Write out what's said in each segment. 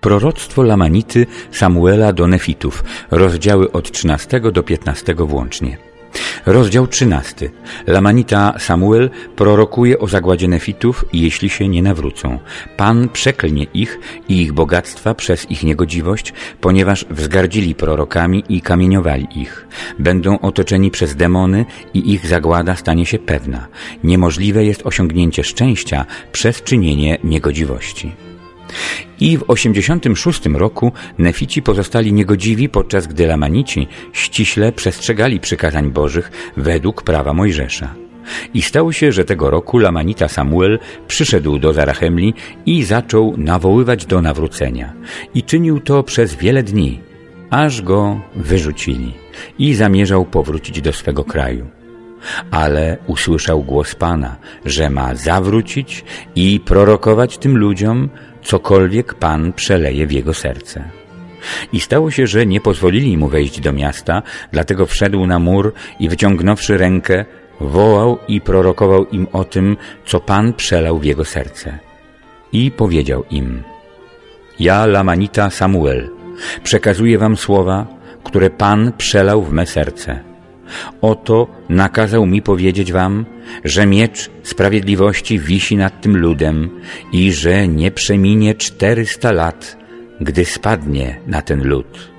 Proroctwo Lamanity Samuela do Nefitów, rozdziały od 13 do 15 włącznie. Rozdział 13. Lamanita Samuel prorokuje o zagładzie Nefitów, jeśli się nie nawrócą. Pan przeklnie ich i ich bogactwa przez ich niegodziwość, ponieważ wzgardzili prorokami i kamieniowali ich. Będą otoczeni przez demony i ich zagłada stanie się pewna. Niemożliwe jest osiągnięcie szczęścia przez czynienie niegodziwości. I w 86 roku Nefici pozostali niegodziwi, podczas gdy Lamanici ściśle przestrzegali przykazań bożych według prawa Mojżesza. I stało się, że tego roku Lamanita Samuel przyszedł do Zarachemli i zaczął nawoływać do nawrócenia. I czynił to przez wiele dni, aż go wyrzucili i zamierzał powrócić do swego kraju. Ale usłyszał głos Pana, że ma zawrócić i prorokować tym ludziom, cokolwiek Pan przeleje w jego serce. I stało się, że nie pozwolili mu wejść do miasta, dlatego wszedł na mur i wyciągnąwszy rękę, wołał i prorokował im o tym, co Pan przelał w jego serce. I powiedział im, ja, Lamanita Samuel, przekazuję wam słowa, które Pan przelał w me serce. Oto nakazał mi powiedzieć wam, że miecz sprawiedliwości wisi nad tym ludem i że nie przeminie czterysta lat, gdy spadnie na ten lud.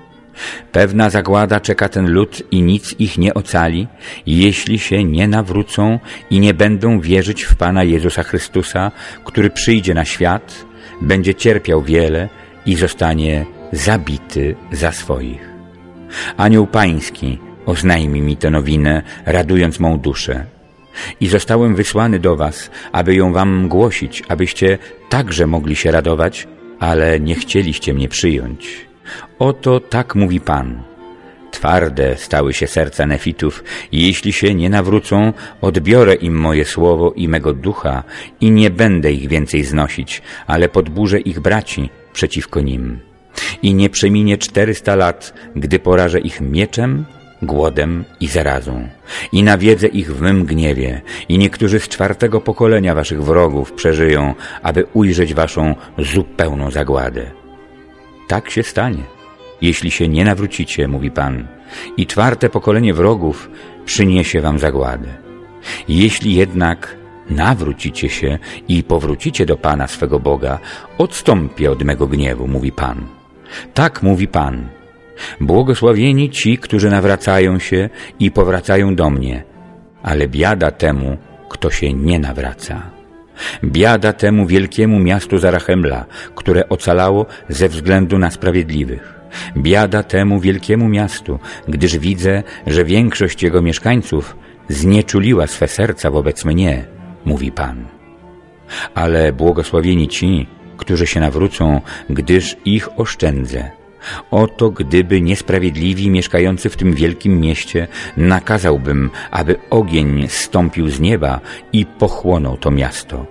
Pewna zagłada czeka ten lud i nic ich nie ocali, jeśli się nie nawrócą i nie będą wierzyć w Pana Jezusa Chrystusa, który przyjdzie na świat, będzie cierpiał wiele i zostanie zabity za swoich. Anioł Pański oznajmi mi tę nowinę, radując mą duszę. I zostałem wysłany do was, aby ją wam głosić, abyście także mogli się radować, ale nie chcieliście mnie przyjąć. Oto tak mówi Pan. Twarde stały się serca nefitów i jeśli się nie nawrócą, odbiorę im moje słowo i mego ducha i nie będę ich więcej znosić, ale podburzę ich braci przeciwko nim. I nie przeminie czterysta lat, gdy porażę ich mieczem, głodem i zarazą i nawiedzę ich w mym gniewie i niektórzy z czwartego pokolenia waszych wrogów przeżyją, aby ujrzeć waszą zupełną zagładę. Tak się stanie, jeśli się nie nawrócicie, mówi Pan, i czwarte pokolenie wrogów przyniesie wam zagładę. Jeśli jednak nawrócicie się i powrócicie do Pana swego Boga, odstąpię od mego gniewu, mówi Pan. Tak mówi Pan, Błogosławieni ci, którzy nawracają się i powracają do mnie, ale biada temu, kto się nie nawraca. Biada temu wielkiemu miastu Zarachemla, które ocalało ze względu na sprawiedliwych. Biada temu wielkiemu miastu, gdyż widzę, że większość jego mieszkańców znieczuliła swe serca wobec mnie, mówi Pan. Ale błogosławieni ci, którzy się nawrócą, gdyż ich oszczędzę. Oto gdyby niesprawiedliwi mieszkający w tym wielkim mieście nakazałbym, aby ogień stąpił z nieba i pochłonął to miasto.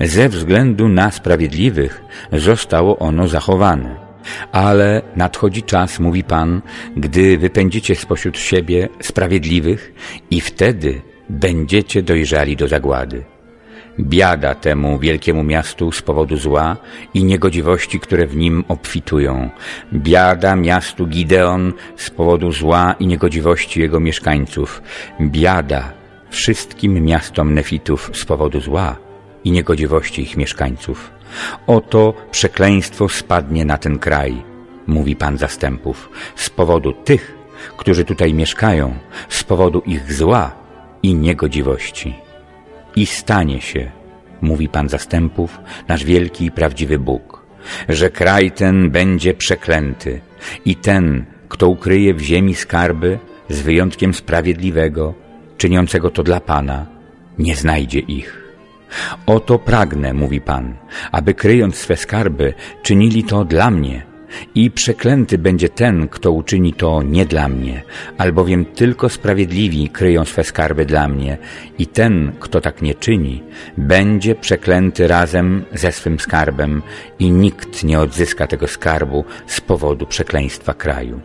Ze względu na sprawiedliwych zostało ono zachowane. Ale nadchodzi czas, mówi Pan, gdy wypędzicie spośród siebie sprawiedliwych i wtedy będziecie dojrzali do zagłady. Biada temu wielkiemu miastu z powodu zła i niegodziwości, które w nim obfitują. Biada miastu Gideon z powodu zła i niegodziwości jego mieszkańców. Biada wszystkim miastom Nefitów z powodu zła i niegodziwości ich mieszkańców. Oto przekleństwo spadnie na ten kraj, mówi Pan zastępów, z powodu tych, którzy tutaj mieszkają, z powodu ich zła i niegodziwości. I stanie się, mówi Pan zastępów, nasz wielki i prawdziwy Bóg, że kraj ten będzie przeklęty i ten, kto ukryje w ziemi skarby, z wyjątkiem sprawiedliwego, czyniącego to dla Pana, nie znajdzie ich. Oto pragnę, mówi Pan, aby kryjąc swe skarby, czynili to dla mnie, i przeklęty będzie ten, kto uczyni to nie dla mnie, albowiem tylko sprawiedliwi kryją swe skarby dla mnie i ten, kto tak nie czyni, będzie przeklęty razem ze swym skarbem i nikt nie odzyska tego skarbu z powodu przekleństwa kraju.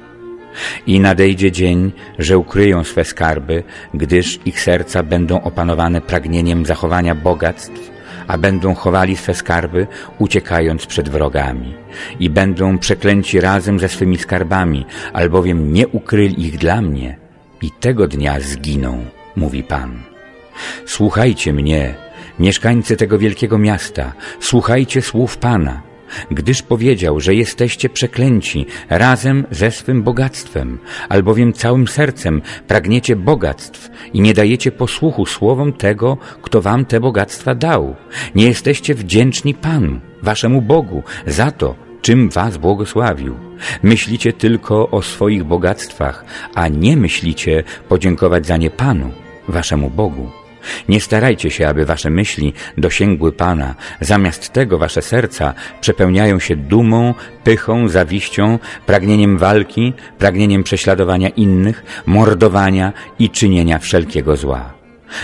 I nadejdzie dzień, że ukryją swe skarby, gdyż ich serca będą opanowane pragnieniem zachowania bogactw, a będą chowali swe skarby, uciekając przed wrogami. I będą przeklęci razem ze swymi skarbami, albowiem nie ukryli ich dla mnie i tego dnia zginą, mówi Pan. Słuchajcie mnie, mieszkańcy tego wielkiego miasta, słuchajcie słów Pana gdyż powiedział, że jesteście przeklęci razem ze swym bogactwem, albowiem całym sercem pragniecie bogactw i nie dajecie posłuchu słowom tego, kto wam te bogactwa dał. Nie jesteście wdzięczni Panu, waszemu Bogu, za to, czym was błogosławił. Myślicie tylko o swoich bogactwach, a nie myślicie podziękować za nie Panu, waszemu Bogu. Nie starajcie się, aby wasze myśli dosięgły Pana. Zamiast tego wasze serca przepełniają się dumą, pychą, zawiścią, pragnieniem walki, pragnieniem prześladowania innych, mordowania i czynienia wszelkiego zła.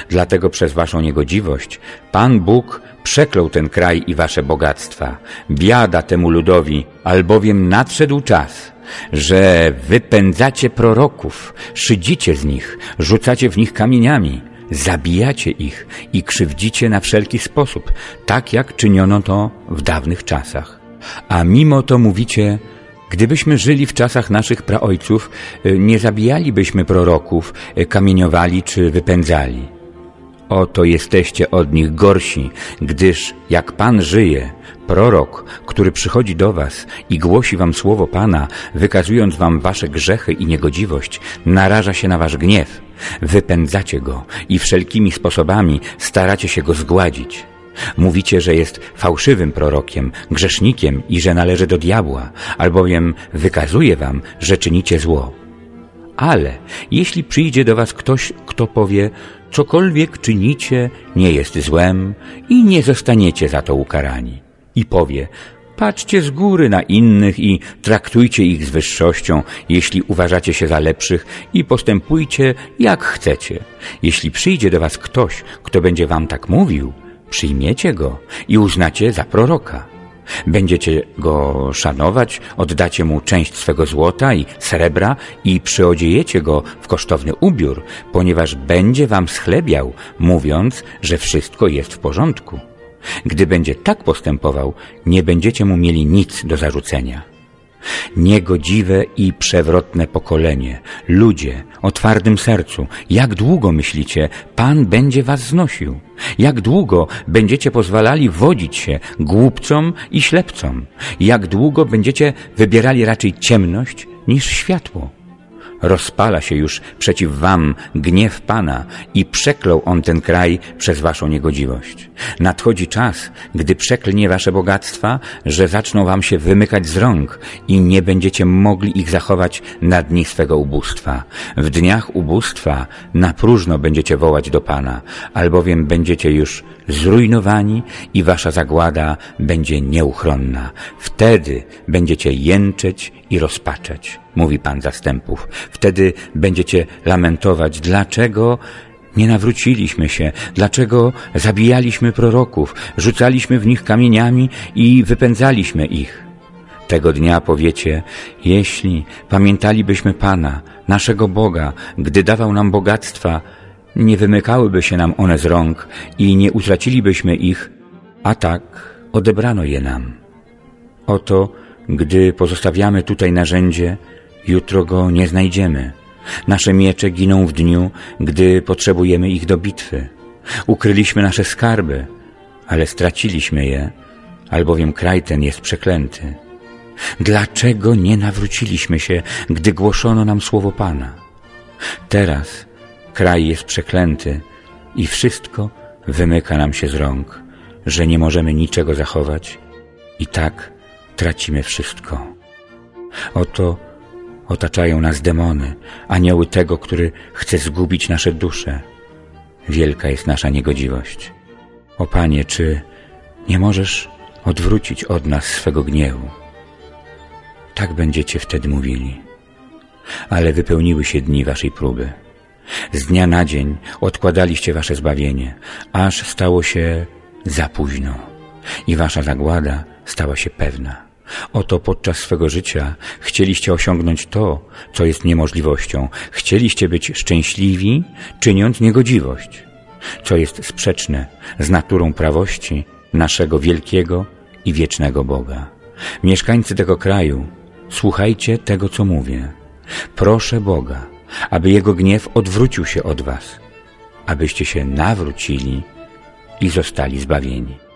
Dlatego przez waszą niegodziwość Pan Bóg przeklął ten kraj i wasze bogactwa. Biada temu ludowi, albowiem nadszedł czas, że wypędzacie proroków, szydzicie z nich, rzucacie w nich kamieniami, Zabijacie ich i krzywdzicie na wszelki sposób, tak jak czyniono to w dawnych czasach. A mimo to mówicie, gdybyśmy żyli w czasach naszych praojców, y, nie zabijalibyśmy proroków, y, kamieniowali czy wypędzali. Oto jesteście od nich gorsi, gdyż jak Pan żyje, prorok, który przychodzi do was i głosi wam słowo Pana, wykazując wam wasze grzechy i niegodziwość, naraża się na wasz gniew. Wypędzacie go i wszelkimi sposobami staracie się go zgładzić. Mówicie, że jest fałszywym prorokiem, grzesznikiem i że należy do diabła, albowiem wykazuje wam, że czynicie zło. Ale jeśli przyjdzie do was ktoś, kto powie, cokolwiek czynicie nie jest złem i nie zostaniecie za to ukarani. I powie, patrzcie z góry na innych i traktujcie ich z wyższością, jeśli uważacie się za lepszych i postępujcie jak chcecie. Jeśli przyjdzie do was ktoś, kto będzie wam tak mówił, przyjmiecie go i uznacie za proroka. Będziecie go szanować, oddacie mu część swego złota i srebra i przyodziejecie go w kosztowny ubiór, ponieważ będzie wam schlebiał, mówiąc, że wszystko jest w porządku. Gdy będzie tak postępował, nie będziecie mu mieli nic do zarzucenia. Niegodziwe i przewrotne pokolenie, ludzie o twardym sercu, jak długo myślicie, Pan będzie was znosił? Jak długo będziecie pozwalali wodzić się głupcom i ślepcom? Jak długo będziecie wybierali raczej ciemność niż światło? Rozpala się już przeciw wam gniew Pana i przeklął On ten kraj przez waszą niegodziwość. Nadchodzi czas, gdy przeklnie wasze bogactwa, że zaczną wam się wymykać z rąk i nie będziecie mogli ich zachować na dni swego ubóstwa. W dniach ubóstwa na próżno będziecie wołać do Pana, albowiem będziecie już zrujnowani i wasza zagłada będzie nieuchronna. Wtedy będziecie jęczeć i rozpaczać, mówi Pan zastępów. Wtedy będziecie lamentować, dlaczego nie nawróciliśmy się, dlaczego zabijaliśmy proroków, rzucaliśmy w nich kamieniami i wypędzaliśmy ich. Tego dnia powiecie, jeśli pamiętalibyśmy Pana, naszego Boga, gdy dawał nam bogactwa, nie wymykałyby się nam one z rąk i nie utracilibyśmy ich, a tak odebrano je nam. Oto, gdy pozostawiamy tutaj narzędzie, jutro go nie znajdziemy. Nasze miecze giną w dniu, gdy potrzebujemy ich do bitwy. Ukryliśmy nasze skarby, ale straciliśmy je, albowiem kraj ten jest przeklęty. Dlaczego nie nawróciliśmy się, gdy głoszono nam słowo Pana? Teraz kraj jest przeklęty i wszystko wymyka nam się z rąk, że nie możemy niczego zachować i tak tracimy wszystko. Oto otaczają nas demony, anioły tego, który chce zgubić nasze dusze. Wielka jest nasza niegodziwość. O Panie, czy nie możesz odwrócić od nas swego gniewu? Tak będziecie wtedy mówili. Ale wypełniły się dni waszej próby. Z dnia na dzień odkładaliście wasze zbawienie, aż stało się za późno i wasza zagłada stała się pewna. Oto podczas swego życia chcieliście osiągnąć to, co jest niemożliwością. Chcieliście być szczęśliwi, czyniąc niegodziwość, co jest sprzeczne z naturą prawości naszego wielkiego i wiecznego Boga. Mieszkańcy tego kraju, słuchajcie tego, co mówię. Proszę Boga, aby Jego gniew odwrócił się od was, abyście się nawrócili i zostali zbawieni.